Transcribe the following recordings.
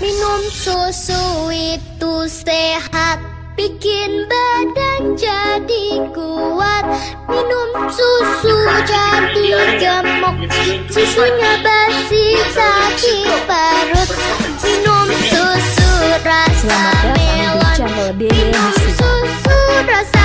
Minum susu itu sehat Bikin badan jadi kuat. Minum susu jadi gemuk Susunya basi sakit perut. Minum susu rasa melon Minum susu rasa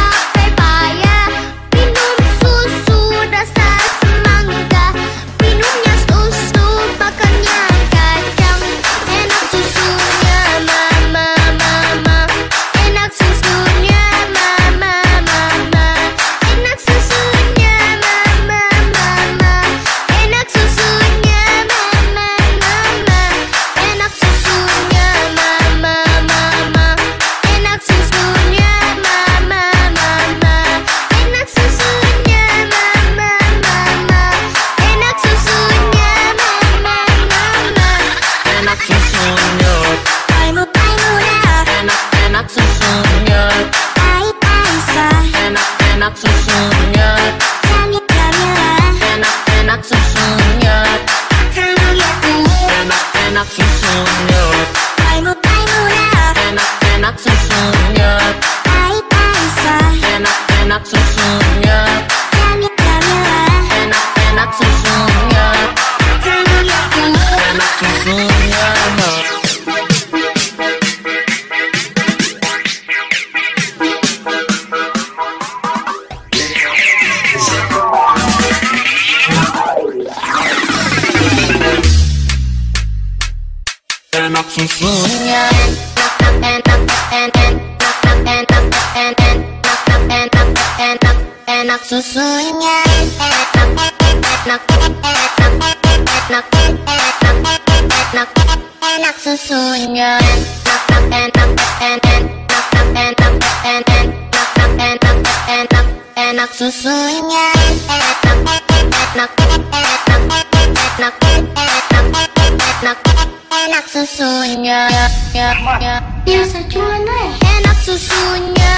susunya Enak susunya Enak Enak susunya Enak susunya Dia sa cuan eh Enak susunya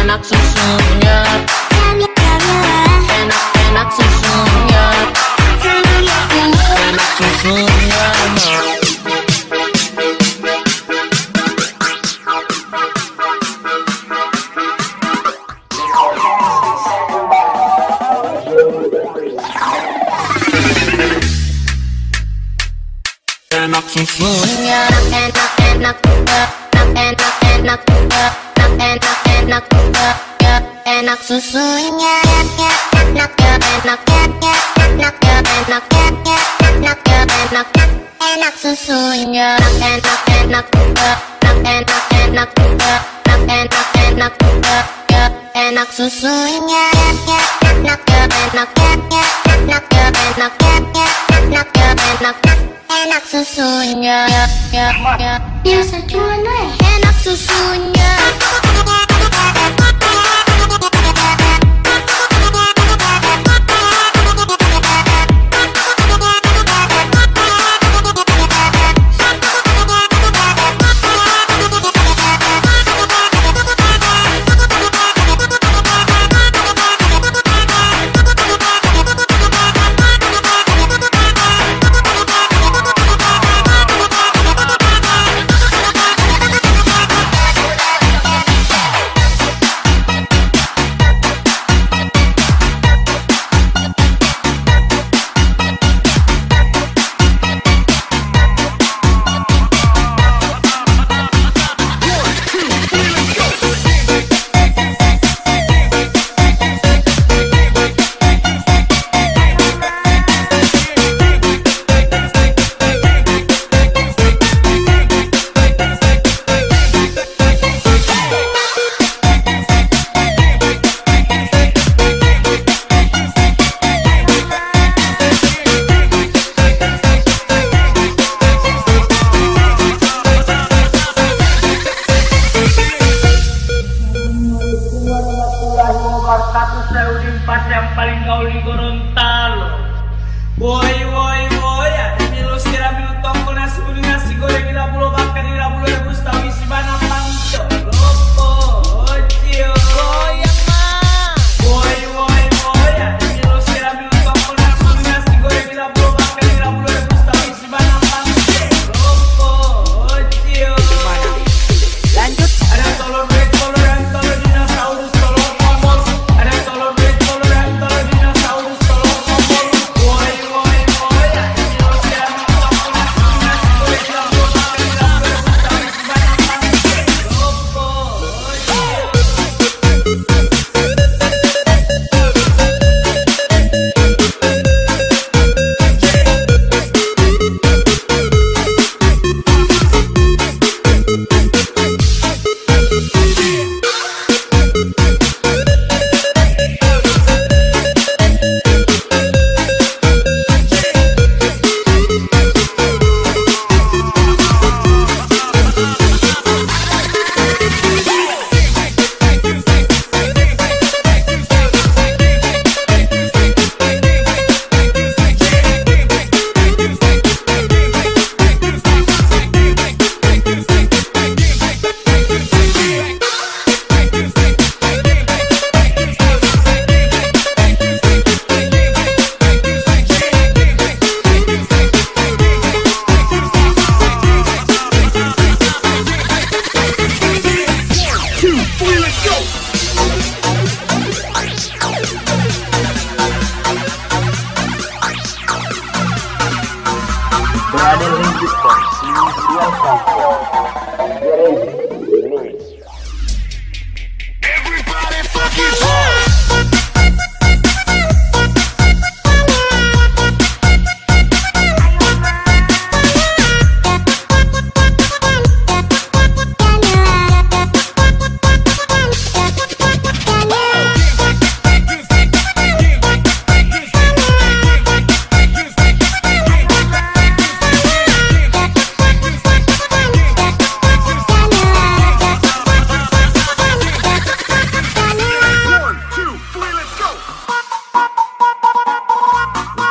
I'm not too soon, yeah. since you and your knock and knock and knock knock and knock and knock knock and knock and knock knock and knock susunya knock knock and knock knock knock and knock knock and knock and knock susunya knock and knock and knock knock and knock and knock knock and knock and knock knock and knock susunya knock knock and knock knock knock and knock knock and knock knock enak susunya Ya sejuan weh Enak susunya saya Udin Pas yang paling gaul di Gorontalo. Woi woi woi ada milu sira milu tongkol nasi kuning nasi goreng di pulau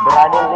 running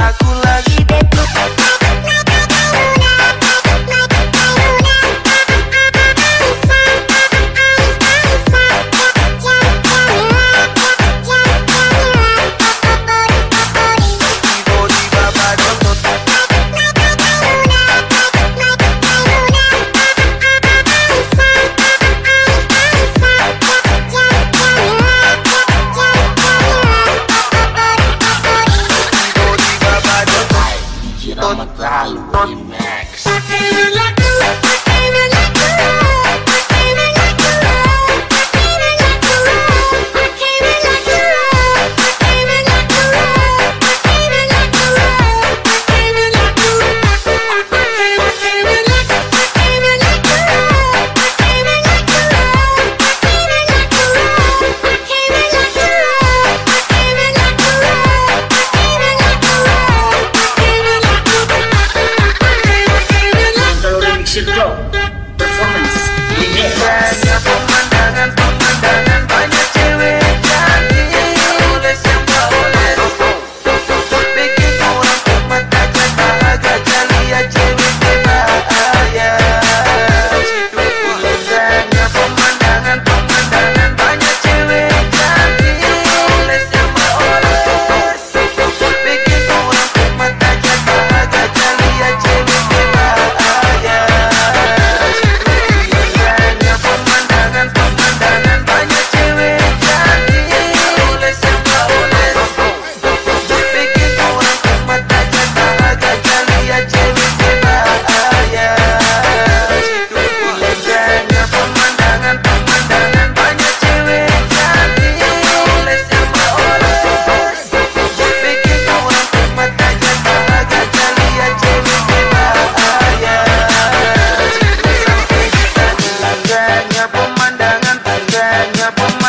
Aku lagi dekat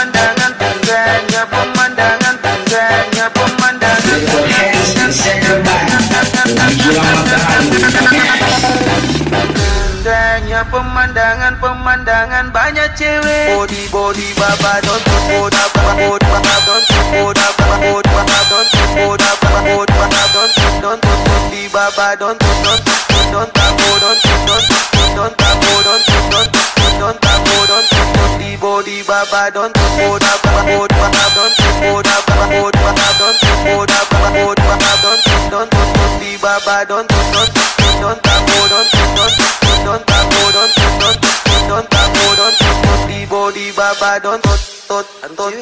pemandangan Tanzania pemandangan Tanzania pemandangan Tanzania pemandangan pemandangan banyak cewek body body babadon boda boda babadon boda boda babadon boda boda babadon don don di babadon don don don babadon don don't tapo, don't don't don't tabo, don't don't di body baba, don't tabo, baba, don't tabo, baba, don't tabo, baba, don't tabo, don't don't di baba, don't don't don't tapo, don't don't don't don't don't don't don't don't di body baba, don't don't don't